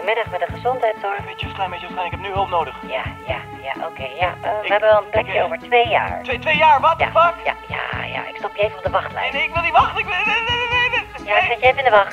Goedemiddag met de gezondheidszorg. Beetje, klein beetje, klein, ik heb nu hulp nodig. Ja, ja, ja, oké, ja. Eh, we Ik- hebben wel een plekje ik, eh, over twee jaar. Twee, twee jaar, wat? Ja, Fuck? ja, ja, ja, ik stop je even op de Nee, wachtlijst. nee, ik wil niet wachten. Ik wil... Nee, nee, nee, nee, nee. Ja, ik zet je even in de wacht.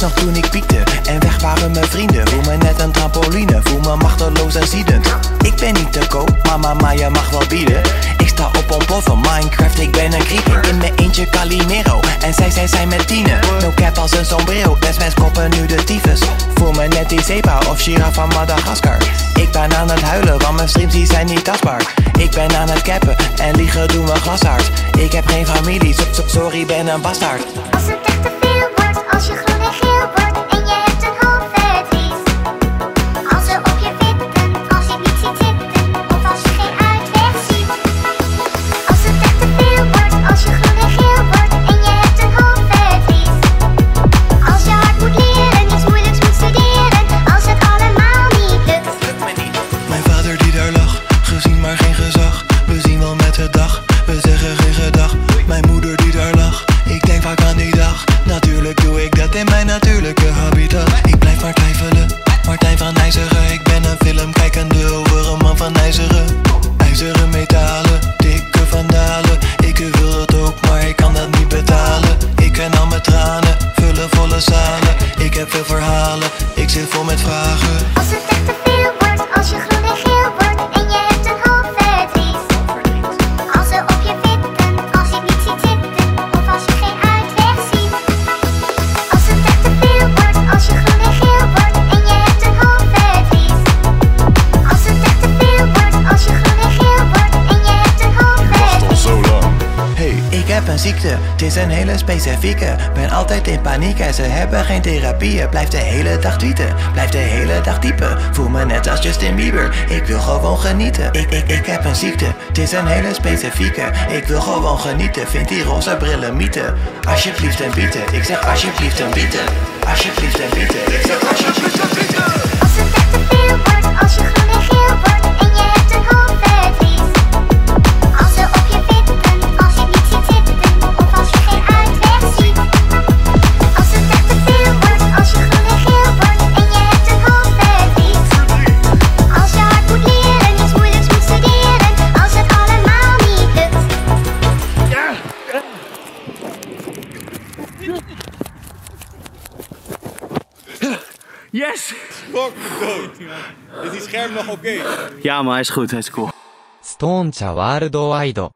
Weet nog toen ik piekte en weg waren mijn vrienden. Voel me net een trampoline, voel me machteloos en ziedend. Ik ben niet te koop, mama, maar je mag wel bieden. Ik sta op ontploffen, Minecraft, ik ben een creeper. In mijn eentje Calimero en zij, zij zijn met tienen. No cap als een sombrero, desmens koppen nu de tyfus. Voel me net die Zepa of Shira van Madagaskar. Ik ben aan het huilen, want mijn streams die zijn niet tastbaar. Ik ben aan het cappen en liegen doen we glashard. Ik heb geen familie, so- so- sorry, ben een bastaard. Heb veel verhalen, ik zit vol met vragen. Een ziekte, het is een hele specifieke. Ben altijd in paniek en ze hebben geen therapieën. Blijf de hele dag tweeten, blijf de hele dag typen. Voel me net als Justin Bieber, ik wil gewoon genieten. Ik, ik, ik heb een ziekte, het is een hele specifieke. Ik wil gewoon genieten, vind die roze brillen mieten. Alsjeblieft en bieten, ik zeg alsjeblieft en bieten. Alsjeblieft en bieten, ik zeg alsjeblieft en bieten. Yes! Fuck me dood. Is die scherm nog oké? Ja, maar hij is goed, hij is cool. ストーン茶ワールドワイド